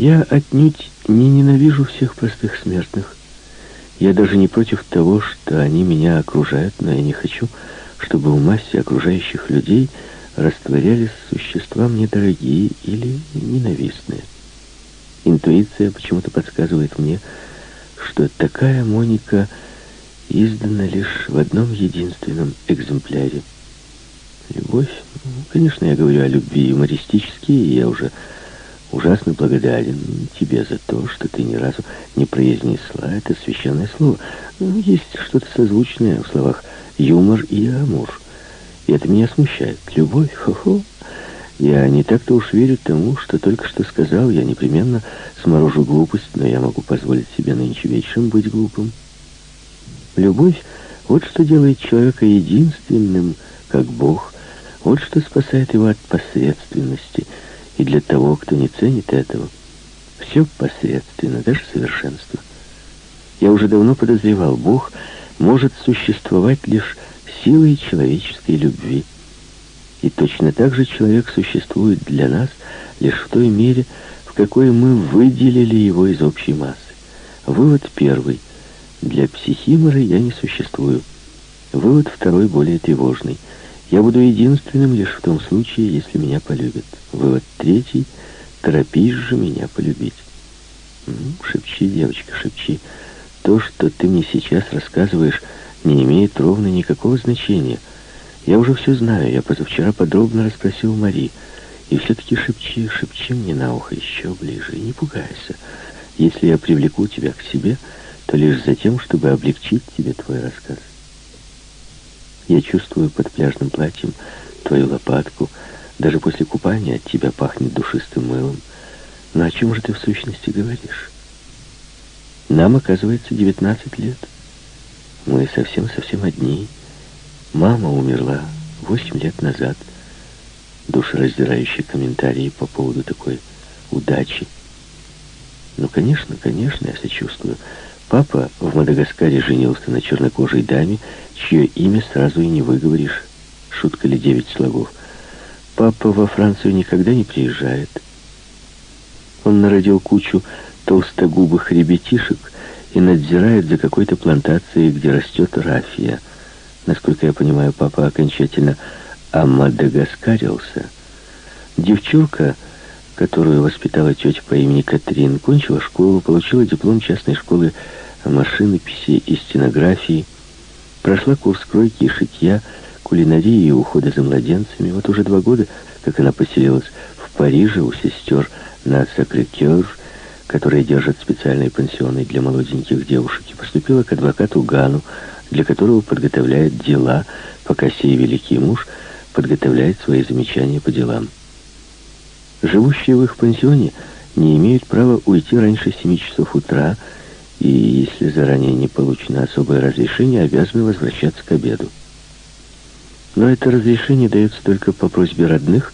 Я отнюдь не ненавижу всех простых смертных. Я даже не против того, что они меня окружают, но я не хочу, чтобы в массе окружающих людей растворялись существа мне дорогие или ненавистные. Интуиция почему-то подсказывает мне, что такая Моника издана лишь в одном единственном экземпляре. Любовь, ну, конечно, я говорю о любви юмористически, и я уже ужасно благодарен тебе за то, что ты ни разу не произнесла это священное слово. Ну, есть что-то созвучное в словах юмор и амур. И это меня смущает. Любовь, хо-хо. Я не так-то уж верю тому, что только что сказал. Я непременно сморожу глупость, но я могу позволить себе нынче вечером быть глупым. Любовь — вот что делает человека единственным, как Бог. Вот что спасает его от посредственности. И для того, кто не ценит этого, все посредственно, даже совершенство. Я уже давно подозревал, Бог может существовать лишь силой человеческой любви. И точно так же человек существует для нас лишь в той мере, в какой мы выделили его из общей массы. Вывод первый. Для психимора я не существую. Вывод второй более тревожный. Я буду единственным лишь в том случае, если меня полюбят. Вывод третий. Торопись же меня полюбить. Ну, шепчи, девочка, шепчи. То, что ты мне сейчас рассказываешь, не имеет ровно никакого значения — я уже все знаю, я позавчера подробно расспросил Мари. И все-таки шепчи, шепчи мне на ухо еще ближе, и не пугайся. Если я привлеку тебя к себе, то лишь за тем, чтобы облегчить тебе твой рассказ. Я чувствую под пляжным платьем твою лопатку. Даже после купания от тебя пахнет душистым мылом. Но о чем же ты в сущности говоришь? Нам, оказывается, 19 лет. Мы совсем-совсем одни. Мама умерла восемь лет назад. Душераздирающие комментарии по поводу такой удачи. Ну, конечно, конечно, я сочувствую. Папа в Мадагаскаре женился на чернокожей даме, чье имя сразу и не выговоришь. Шутка ли девять слогов. Папа во Францию никогда не приезжает. Он народил кучу толстогубых ребятишек и надзирает за какой-то плантацией, где растет рафия. Насколько я понимаю, папа окончательно амадагаскарился. Девчонка, которую воспитала тетя по имени Катрин, кончила школу, получила диплом частной школы машинописи и стенографии, прошла курс кройки и шитья, кулинарии и ухода за младенцами. Вот уже два года, как она поселилась в Париже у сестер на Сакрекер, которые держат специальные пансионы для молоденьких девушек, и поступила к адвокату Гану, для которого подготовляет дела, пока сей великий муж подготовляет свои замечания по делам. Живущие в их пансионе не имеют права уйти раньше 7 часов утра, и, если заранее не получено особое разрешение, обязаны возвращаться к обеду. Но это разрешение дается только по просьбе родных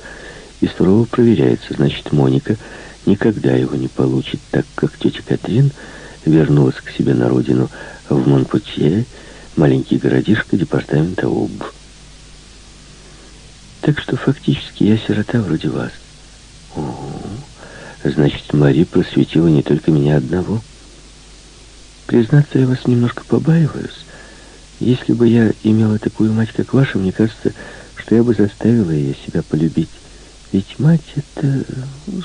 и сурово проверяется. Значит, Моника никогда его не получит, так как тетя Катрин вернулась к себе на родину в Монпутье маленький городишко департамента ОБ. Так что фактически я сирота вроде вас. О, значит, Мари просветила не только меня одного. Признаться, я вас немножко побаиваюсь. Если бы я имела такую мать, как ваша, мне кажется, что я бы заставила ее себя полюбить. Ведь мать — это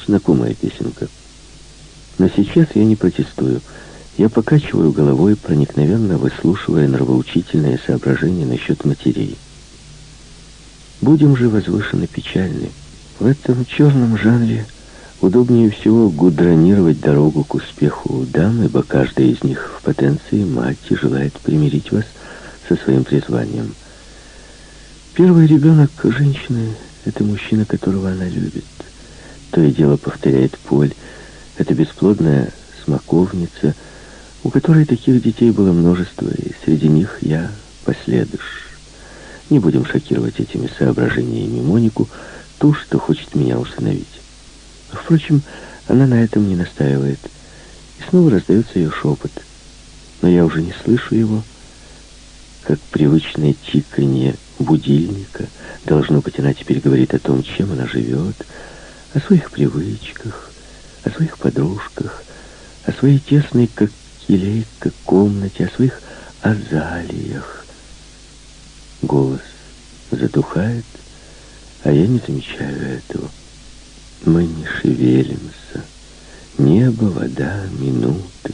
знакомая песенка. Но сейчас я не протестую. Я покачиваю головой, проникновенно выслушивая нравоучительные соображения насчет матерей. Будем же возвышенно печальны. В этом черном жанре удобнее всего гудронировать дорогу к успеху дам, ибо каждая из них в потенции мать и желает примирить вас со своим призванием. Первый ребенок женщины — это мужчина, которого она любит. То и дело повторяет Поль. Это бесплодная смоковница — у которой таких детей было множество, и среди них я последуш. Не будем шокировать этими соображениями Монику, ту, что хочет меня усыновить. Впрочем, она на этом не настаивает. И снова раздается ее шепот. Но я уже не слышу его, как привычное тиканье будильника. Должно быть, она теперь говорит о том, чем она живет, о своих привычках, о своих подружках, о своей тесной, как келейка, комнате, о своих азалиях. Голос затухает, а я не замечаю этого. Мы не шевелимся. Небо, вода, минуты.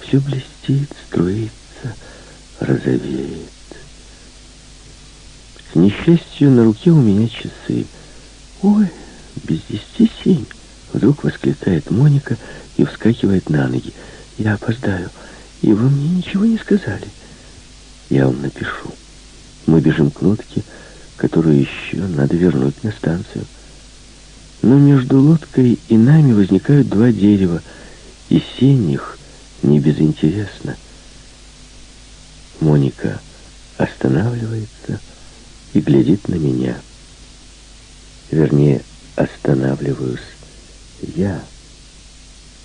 Все блестит, струится, розовеет. К несчастью, на руке у меня часы. Ой, без десяти семь. Вдруг восклицает Моника и вскакивает на ноги. Я опоздаю, и вы мне ничего не сказали. Я вам напишу. Мы бежим к лодке, которую еще надо вернуть на станцию. Но между лодкой и нами возникают два дерева, и сень их не безинтересно. Моника останавливается и глядит на меня. Вернее, останавливаюсь я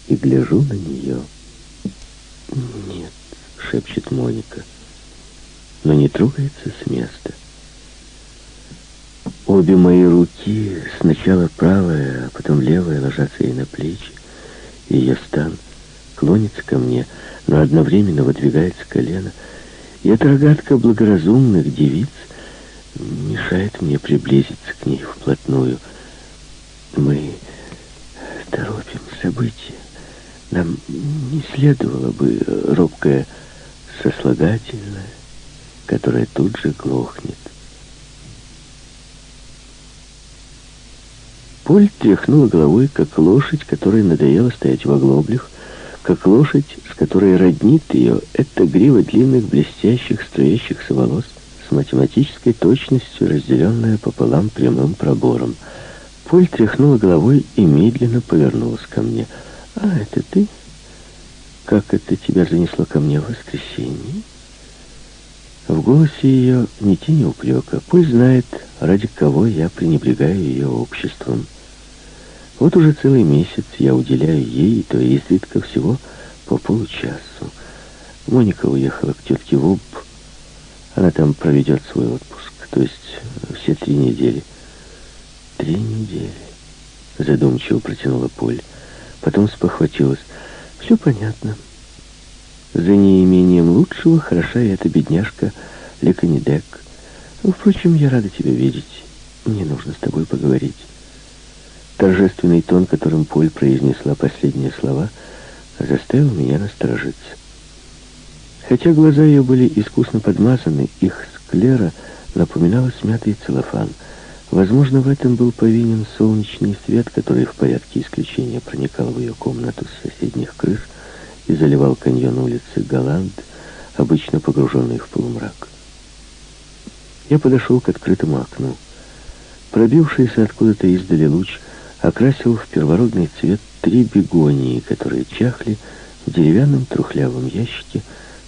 и гляжу на нее. «Нет», — шепчет Моника, но не трогается с места. Обе мои руки, сначала правая, а потом левая, ложатся ей на плечи, и ее стан клонится ко мне, но одновременно выдвигается колено, и эта рогатка благоразумных девиц мешает мне приблизиться к ней вплотную. Мы торопим события. Нам не следовало бы робкое сослагательное, которое тут же глохнет. Поль тряхнула головой, как лошадь, которой надоело стоять в оглоблях, как лошадь, с которой роднит ее эта грива длинных, блестящих, струящихся волос с математической точностью, разделенная пополам прямым пробором. Поль тряхнула головой и медленно повернулась ко мне. «А, это ты? Как это тебя занесло ко мне в воскресенье?» В голосе ее ни тени упрека. Поль знает, ради кого я пренебрегаю ее обществом. Вот уже целый месяц я уделяю ей, то изредка всего по получасу. Моника уехала к тетке в. Она там проведет свой отпуск, то есть все три недели. Три недели. Задумчиво протянула Поль. Потом спохватилась. Все понятно. За неимением лучшего хороша и эта бедняжка Леканидек. Впрочем, я рада тебя видеть. Мне нужно с тобой поговорить. Торжественный тон, которым Поль произнесла последние слова, заставил меня насторожиться. Хотя глаза ее были искусно подмазаны, их склера напоминала смятый целлофан. Возможно, в этом был повинен солнечный свет, который в порядке исключения проникал в ее комнату с соседних крыш и заливал каньон улицы Голланд, обычно погруженный в полумрак. Я подошел к открытому окну. Пробившийся откуда-то издали луч окрасил в первородный цвет три бегонии, которые чахли в деревянном трухлявом ящике,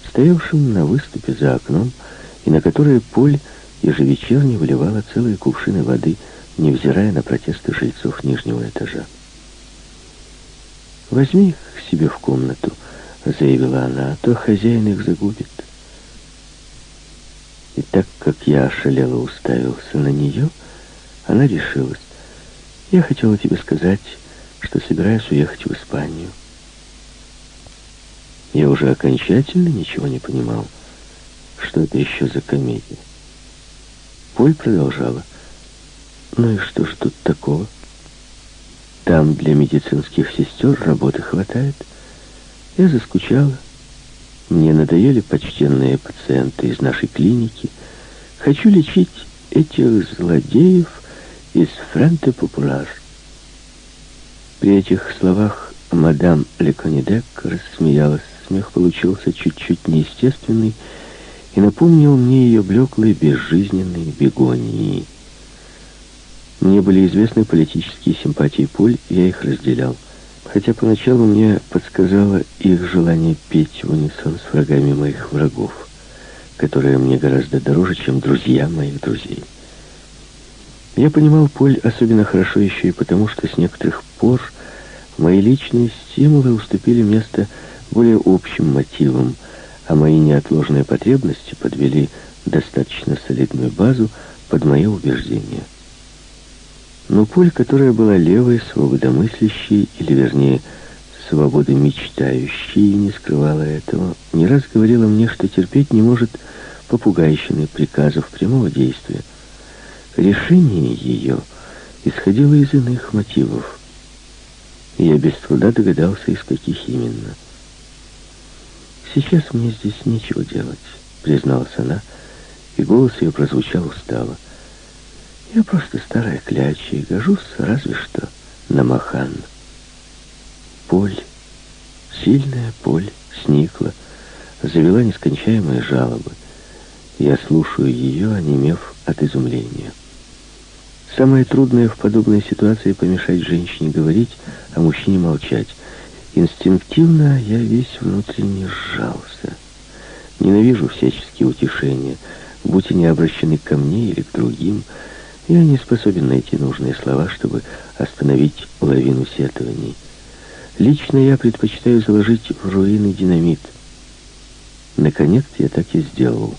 стоявшем на выступе за окном, и на которое Поль ежевечерне выливала целые кувшины воды, невзирая на протесты жильцов нижнего этажа. «Возьми их к себе в комнату», — заявила она, — «а то хозяин их загубит». И так как я ошалело уставился на нее, она решилась. Я хотела тебе сказать, что собираюсь уехать в Испанию. Я уже окончательно ничего не понимал. Что это еще за комедия? Поль продолжала. Ну и что ж тут такого? Там для медицинских сестер работы хватает. Я заскучала. Мне надоели почтенные пациенты из нашей клиники. Хочу лечить этих злодеев, из Франте Популар. При этих словах мадам Леконидек рассмеялась. Смех получился чуть-чуть неестественный и напомнил мне ее блеклые безжизненные бегонии. Мне были известны политические симпатии Поль, я их разделял. Хотя поначалу мне подсказало их желание петь в унисон с врагами моих врагов, которые мне гораздо дороже, чем друзья моих друзей. Я понимал Поль особенно хорошо еще и потому, что с некоторых пор мои личные стимулы уступили место более общим мотивам, а мои неотложные потребности подвели достаточно солидную базу под мои убеждения. Но Поль, которая была левой, свободомыслящей, или вернее, свободомечтающей, и не скрывала этого, не раз говорила мне, что терпеть не может попугайщины приказов прямого действия. Решение ее исходило из иных мотивов. Я без труда догадался, из каких именно. «Сейчас мне здесь нечего делать», — призналась она, и голос ее прозвучал устало. «Я просто старая кляча и гожусь разве что на махан». Поль, сильная поль, сникла, завела нескончаемые жалобы. Я слушаю ее, онемев от изумления. Самое трудное в подобной ситуации помешать женщине говорить, а мужчине молчать. Инстинктивно я весь внутренне сжался. Ненавижу всяческие утешения, будь они обращены ко мне или к другим. Я не способен найти нужные слова, чтобы остановить лавину сетований. Лично я предпочитаю заложить в руины динамит. Наконец я так и сделал.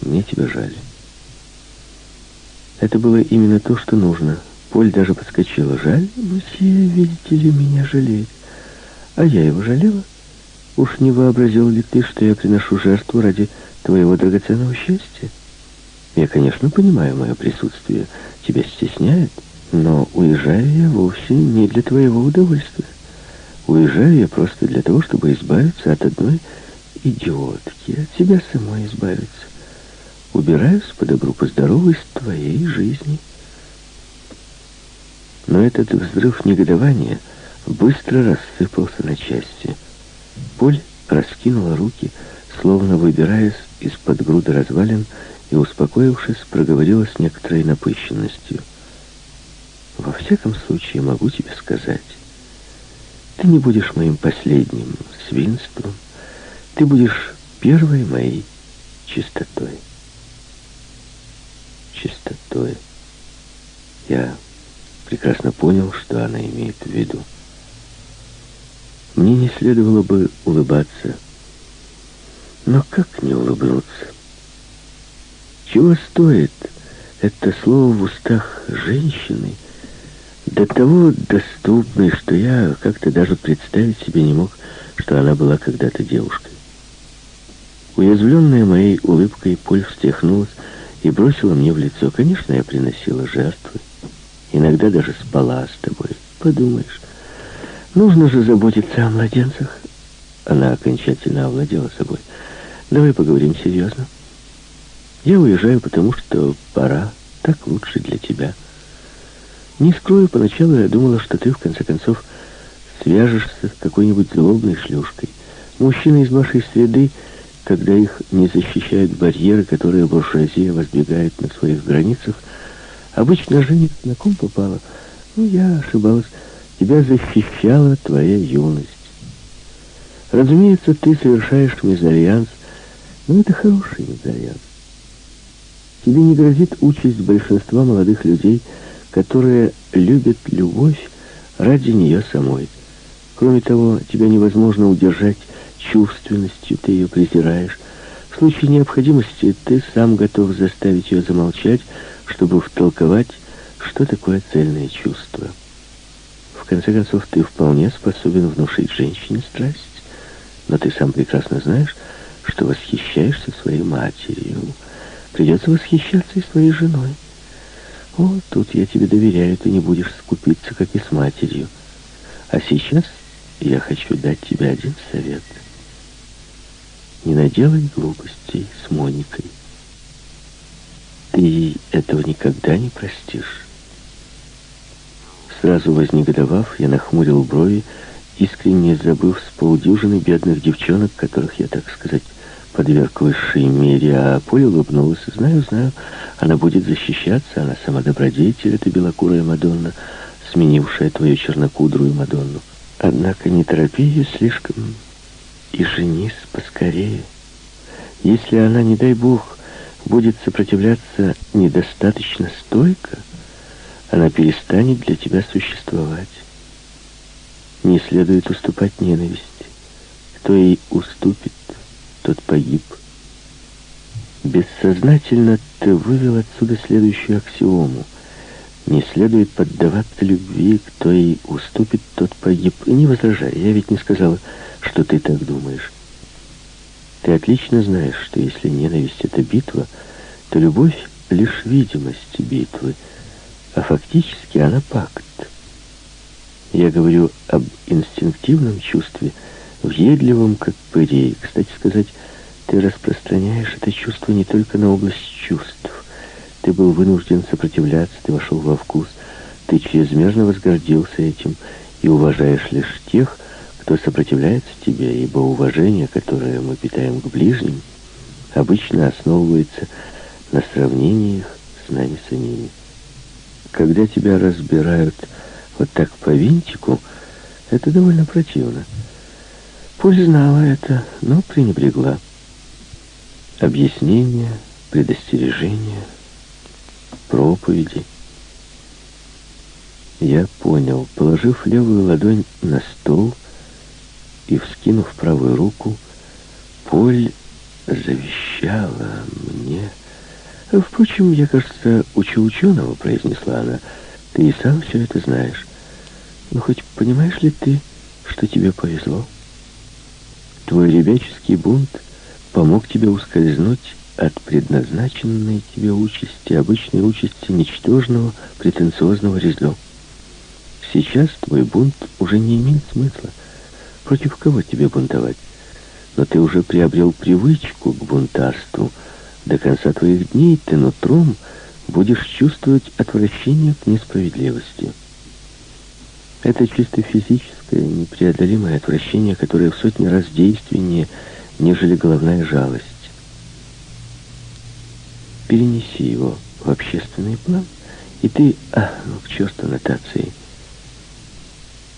Мне тебя жаль. Это было именно то, что нужно. Поль даже подскочила. Жаль, мсье, видите ли, меня жалеет. А я его жалела. Уж не вообразил ли ты, что я приношу жертву ради твоего драгоценного счастья? Я, конечно, понимаю, мое присутствие тебя стесняет, но уезжаю я вовсе не для твоего удовольствия. Уезжаю я просто для того, чтобы избавиться от одной идиотки, от себя самой избавиться. Убираюсь по добру, по здорову из твоей жизни. Но этот взрыв негодования быстро рассыпался на части. Поль раскинула руки, словно выбираясь из-под груды развалин, и, успокоившись, проговорила с некоторой напыщенностью. «Во всяком случае, могу тебе сказать, ты не будешь моим последним свинством, ты будешь первой моей чистотой. Чистотой. Я прекрасно понял, что она имеет в виду. Мне не следовало бы улыбаться, но как не улыбнуться? Чего стоит это слово в устах женщины, до того доступной, что я как-то даже представить себе не мог, что она была когда-то девушкой. Уязвленная моей улыбкой, Поль встряхнулась и бросила мне в лицо. Конечно, я приносила жертвы. Иногда даже спала с тобой. Подумаешь, нужно же заботиться о младенцах. Она окончательно овладела собой. Давай поговорим серьезно. Я уезжаю, потому что пора. Так лучше для тебя. Не скрою, поначалу я думала, что ты, в конце концов, свяжешься с какой-нибудь злобной шлюшкой. Мужчины из вашей среды, когда их не защищают барьеры, которые буржуазия воздвигает на своих границах, обычно женятся на ком попало. Ну, я ошибалась. Тебя защищала твоя юность. Разумеется, ты совершаешь мезальянс, но это хороший мезальянс. Тебе не грозит участь большинства молодых людей – которые любят любовь ради нее самой. Кроме того, тебя невозможно удержать чувственностью, ты ее презираешь. В случае необходимости ты сам готов заставить ее замолчать, чтобы втолковать, что такое цельное чувство. В конце концов, ты вполне способен внушить женщине страсть, но ты сам прекрасно знаешь, что восхищаешься своей матерью. Придется восхищаться и своей женой. О, тут я тебе доверяю, ты не будешь скупиться, как и с матерью. А сейчас я хочу дать тебе один совет. Не наделай глупостей с Моникой. Ты этого никогда не простишь. Сразу вознегодовав, я нахмурил брови, искренне забыв с полдюжины бедных девчонок, которых я, так сказать, подверг высшей мере, а Поля улыбнулась. «Знаю, знаю, она будет защищаться, она сама добродетель, эта белокурая Мадонна, сменившая твою чернокудрую Мадонну. Однако не торопи ее слишком и женись поскорее. Если она, не дай бог, будет сопротивляться недостаточно стойко, она перестанет для тебя существовать. Не следует уступать ненависти. Кто ей уступит, тот погиб. Бессознательно ты вывел отсюда следующую аксиому. Не следует поддаваться любви, кто ей уступит, тот погиб. Не возражай, я ведь не сказала, что ты так думаешь. Ты отлично знаешь, что если ненависть — это битва, то любовь — лишь видимость битвы, а фактически она пакт. Я говорю об инстинктивном чувстве, въедливом, как пырей. Кстати сказать, ты распространяешь это чувство не только на область чувств. Ты был вынужден сопротивляться, ты вошел во вкус, ты чрезмерно возгордился этим и уважаешь лишь тех, кто сопротивляется тебе, ибо уважение, которое мы питаем к ближним, обычно основывается на сравнении их с нами самими. Когда тебя разбирают вот так по винтику, это довольно противно. Пуль знала это, но пренебрегла. Объяснения, предостережения, проповеди. Я понял, положив левую ладонь на стол, и, вскинув правую руку, Поль завещала мне... «Впрочем, я, кажется, учу ученого», — произнесла она. «Ты и сам все это знаешь. Но хоть понимаешь ли ты, что тебе повезло? Твой ребяческий бунт помог тебе ускользнуть от предназначенной тебе участи, обычной участи ничтожного, претенциозного резло. Сейчас твой бунт уже не имеет смысла. Против кого тебе бунтовать? Но ты уже приобрел привычку к бунтарству. До конца твоих дней ты нутром будешь чувствовать отвращение к несправедливости. Это чисто физическое, непреодолимое отвращение, которое в сотни раз действеннее, нежели головная жалость. Перенеси его в общественный план, и ты... А, ну к черту нотации.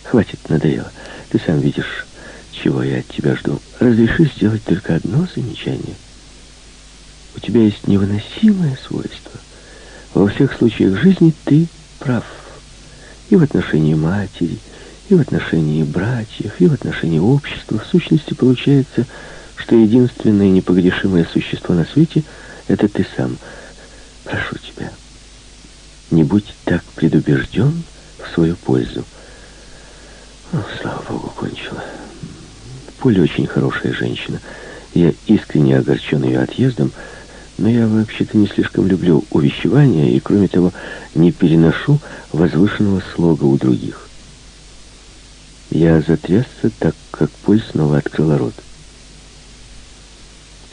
Хватит, надоело. Ты сам видишь, чего я от тебя жду. Разреши сделать только одно замечание. У тебя есть невыносимое свойство. Во всех случаях жизни ты прав. И в отношении матери, и в отношении братьев, и в отношении общества. В сущности, получается, что единственное непогрешимое существо на свете — это ты сам. Прошу тебя, не будь так предубежден в свою пользу. Ну, слава богу, кончила. Поля очень хорошая женщина. Я искренне огорчен ее отъездом, но я вообще-то не слишком люблю увещевания и, кроме того, не переношу возвышенного слога у других. Я затрясся, так как Поль снова открыла рот.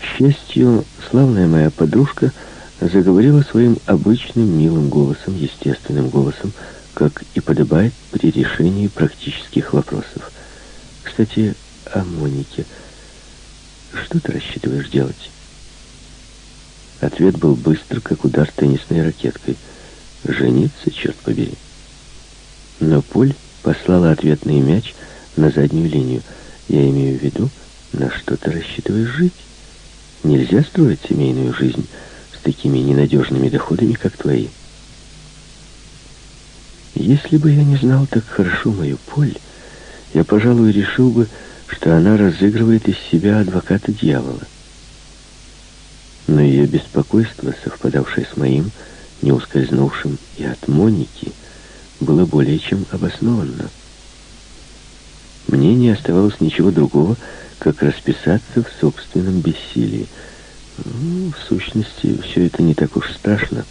К счастью, славная моя подружка заговорила своим обычным милым голосом, естественным голосом, как и подобает при решении практических вопросов. Кстати, о Монике. Что ты рассчитываешь делать? Ответ был быстр, как удар теннисной ракеткой. Жениться, черт побери. Но Поль послала ответный мяч на заднюю линию. Я имею в виду, на что ты рассчитываешь жить. Нельзя строить семейную жизнь с такими ненадежными доходами, как твои. Если бы я не знал так хорошо мою Поль, я, пожалуй, решил бы, что она разыгрывает из себя адвоката дьявола. Но ее беспокойство, совпадавшее с моим, не ускользнувшим и от Моники, было более чем обоснованно. Мне не оставалось ничего другого, как расписаться в собственном бессилии. Ну, в сущности, все это не так уж страшно.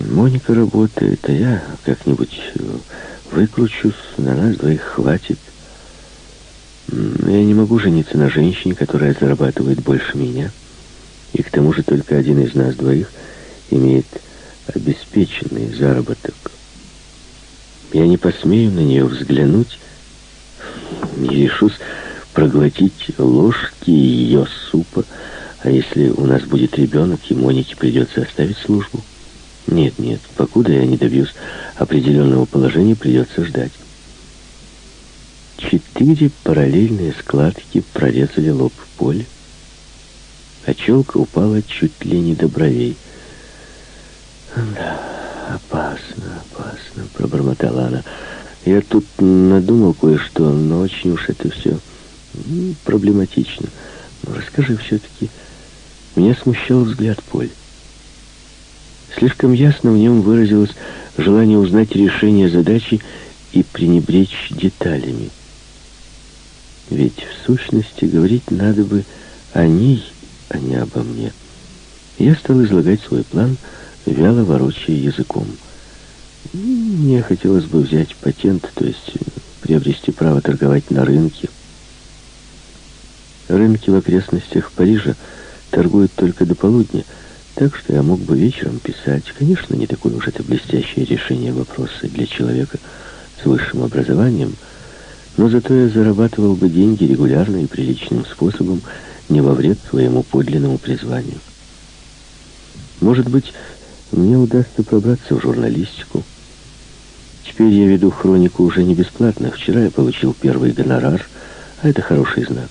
Моника работает, а я как-нибудь э, выкручусь, на нас двоих хватит. Я не могу жениться на женщине, которая зарабатывает больше меня. И к тому же только один из нас двоих имеет обеспеченный заработок. Я не посмею на нее взглянуть, не решусь проглотить ложки ее супа, а если у нас будет ребенок, и Монике придется оставить службу. Нет, нет, покуда я не добьюсь определенного положения, придется ждать. Четыре параллельные складки прорезали лоб поля, а челка упала чуть ли не до бровей. «Да, опасно, опасно», — пробормотала она. «Я тут надумал кое-что, но очень уж это все проблематично. Ну, расскажи все-таки». Меня смущал взгляд Поль. Слишком ясно в нем выразилось желание узнать решение задачи и пренебречь деталями. Ведь в сущности говорить надо бы о ней, а не обо мне. Я стал излагать свой план, вяло ворочая языком. Мне хотелось бы взять патент, то есть приобрести право торговать на рынке. Рынки в окрестностях Парижа торгуют только до полудня, так что я мог бы вечером писать. Конечно, не такое уж это блестящее решение вопроса для человека с высшим образованием, но зато я зарабатывал бы деньги регулярно и приличным способом, не во вред своему подлинному призванию. Может быть, мне удастся пробраться в журналистику. Теперь я веду хронику уже не бесплатно. Вчера я получил первый гонорар, а это хороший знак.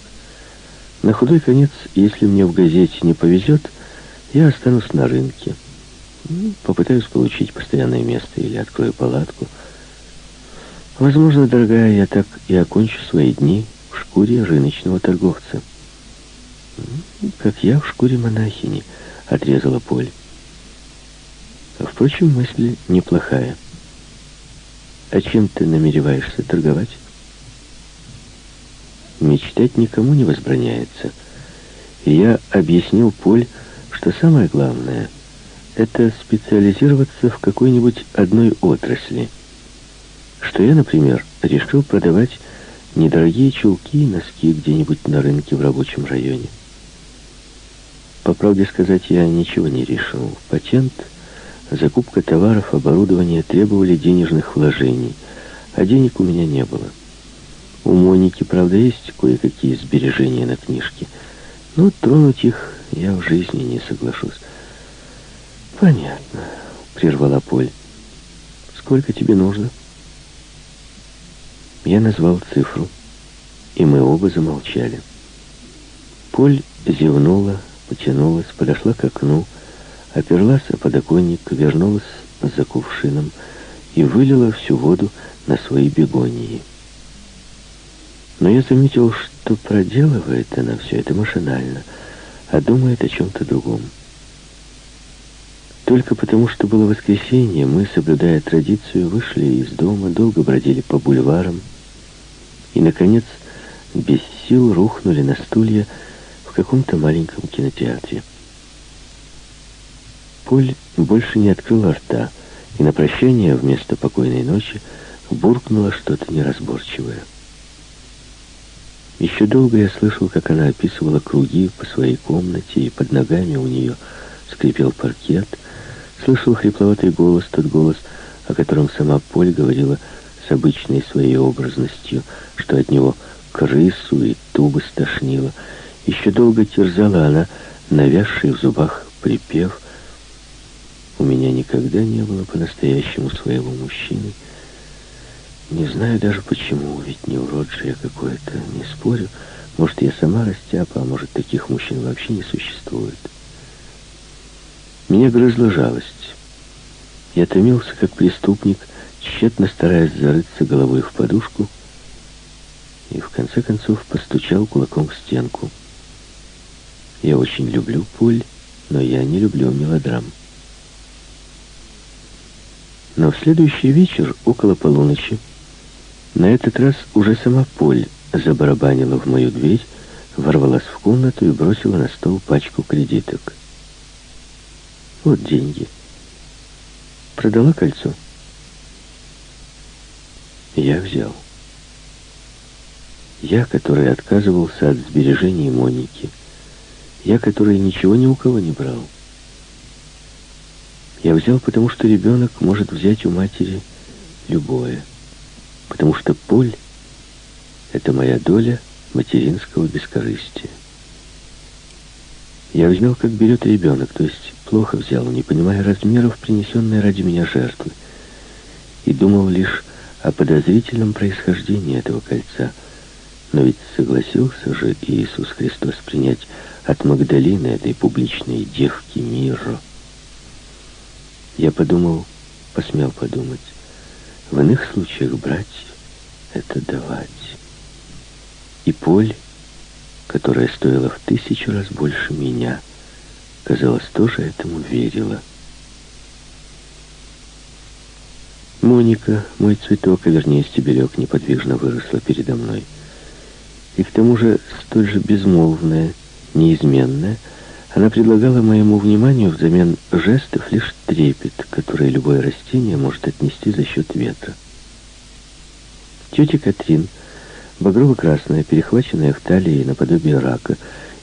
На худой конец, если мне в газете не повезет, я останусь на рынке. Ну, попытаюсь получить постоянное место или открою палатку. Возможно, дорогая, я так и окончу свои дни в шкуре рыночного торговца. Как я в шкуре монахини, отрезала Поль. Впрочем, мысль неплохая. А чем ты намереваешься торговать? Мечтать никому не возбраняется. И я объяснил Поль, что самое главное — это специализироваться в какой-нибудь одной отрасли. Что я, например, решил продавать недорогие чулки и носки где-нибудь на рынке в рабочем районе. По правде сказать, я ничего не решил. Патент — Закупка товаров, оборудования требовали денежных вложений, а денег у меня не было. У Моники, правда, есть кое-какие сбережения на книжке, но тронуть их я в жизни не соглашусь. «Понятно», — прервала Поль. «Сколько тебе нужно?» Я назвал цифру, и мы оба замолчали. Поль зевнула, потянулась, подошла к окну, оперлась о подоконник, вернулась за кувшином и вылила всю воду на свои бегонии. Но я заметил, что проделывает она все это машинально, а думает о чем-то другом. Только потому, что было воскресенье, мы, соблюдая традицию, вышли из дома, долго бродили по бульварам и, наконец, без сил рухнули на стулья в каком-то маленьком кинотеатре. Поль больше не открыла рта, и на прощание вместо покойной ночи буркнула что-то неразборчивое. Еще долго я слышал, как она описывала круги по своей комнате, и под ногами у нее скрипел паркет. Слышал хрипловатый голос, тот голос, о котором сама Поль говорила с обычной своей образностью, что от него крысу и тубы стошнило. Еще долго терзала она навязший в зубах припев — у меня никогда не было по-настоящему своего мужчины. Не знаю даже почему, ведь не урод же я какой-то, не спорю. Может, я сама растяпа, а может, таких мужчин вообще не существует. Меня грызла жалость. Я томился, как преступник, тщетно стараясь зарыться головой в подушку, и в конце концов постучал кулаком в стенку. Я очень люблю Поль, но я не люблю мелодрам. Но в следующий вечер, около полуночи, на этот раз уже сама Поль забарабанила в мою дверь, ворвалась в комнату и бросила на стол пачку кредиток. Вот деньги. Продала кольцо. Я взял. Я, который отказывался от сбережений Моники. Я, который ничего ни у кого не брал. Я взял, потому что ребенок может взять у матери любое. Потому что Поль — это моя доля материнского бескорыстия. Я взял, как берет ребенок, то есть плохо взял, не понимая размеров, принесенной ради меня жертвы, и думал лишь о подозрительном происхождении этого кольца. Но ведь согласился же Иисус Христос принять от Магдалины, этой публичной девки, мира. Я подумал, посмел подумать, в иных случаях брать — это давать. И Поль, которая стоила в тысячу раз больше меня, казалось, тоже этому верила. Моника, мой цветок, а вернее стебелек, неподвижно выросла передо мной. И к тому же столь же безмолвная, неизменная, она предлагала моему вниманию взамен жестов лишь трепет, который любое растение может отнести за счет ветра. Тетя Катрин, багрово-красная, перехваченная в талии наподобие рака,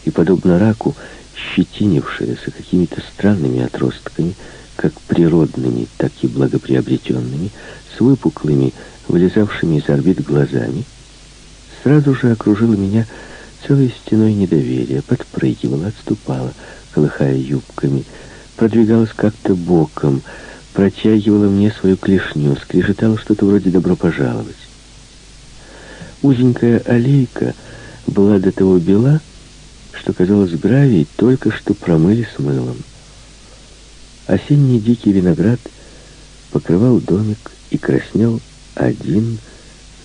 и, подобно раку, щетинившаяся какими-то странными отростками, как природными, так и благоприобретенными, с выпуклыми, вылезавшими из орбит глазами, сразу же окружила меня целой стеной недоверия, подпрыгивала, отступала, колыхая юбками, продвигалась как-то боком, протягивала мне свою клешню, скрежетала что-то вроде «добро пожаловать». Узенькая аллейка была до того бела, что, казалось, гравий только что промыли с мылом. Осенний дикий виноград покрывал домик и краснел один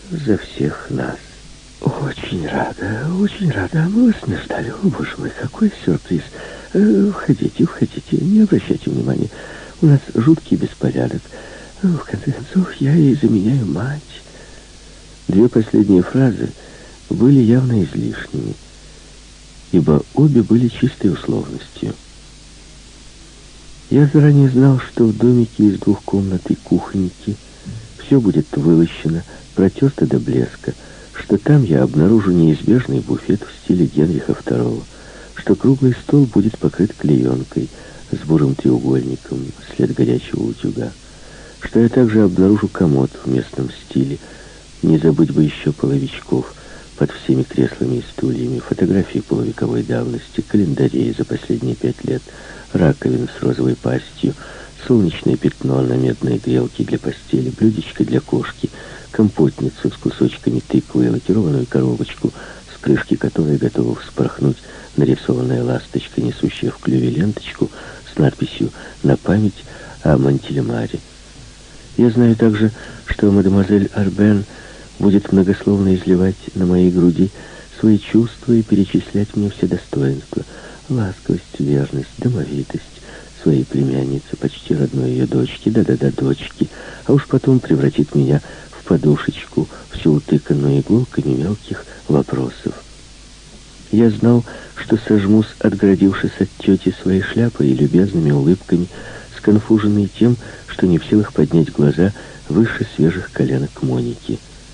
за всех нас. «Очень рада, очень рада. Мы вас не ждали. О, боже мой, какой сюрприз. Э, входите, входите, не обращайте внимания. У нас жуткий беспорядок. В конце концов, я и заменяю мать». Две последние фразы были явно излишними, ибо обе были чистой условностью. Я заранее знал, что в домике из двух комнат и кухоньки все будет вылощено, протерто до блеска, что там я обнаружу неизбежный буфет в стиле Генриха II, что круглый стол будет покрыт клеенкой с бурым треугольником, след горячего утюга, что я также обнаружу комод в местном стиле, не забыть бы еще половичков под всеми креслами и стульями, фотографии полувековой давности, календарей за последние пять лет, раковин с розовой пастью, солнечное пятно на медной грелке для постели, блюдечко для кошки, компотницу с кусочками тыквы и лакированную коробочку, с крышки которой готова вспорхнуть нарисованная ласточка, несущая в клюве ленточку с надписью «На память о Монтелемаре». Я знаю также, что мадемуазель Арбен – будет многословно изливать на моей груди свои чувства и перечислять мне все достоинства, ласковость, верность, домовитость своей племянницы, почти родной ее дочки, да-да-да, дочки, а уж потом превратит меня подушечку, всю утыканную иголками мелких вопросов. Я знал, что сожмусь, отгородившись от тети своей шляпой и любезными улыбками, сконфуженный тем, что не в силах поднять глаза выше свежих коленок Моники.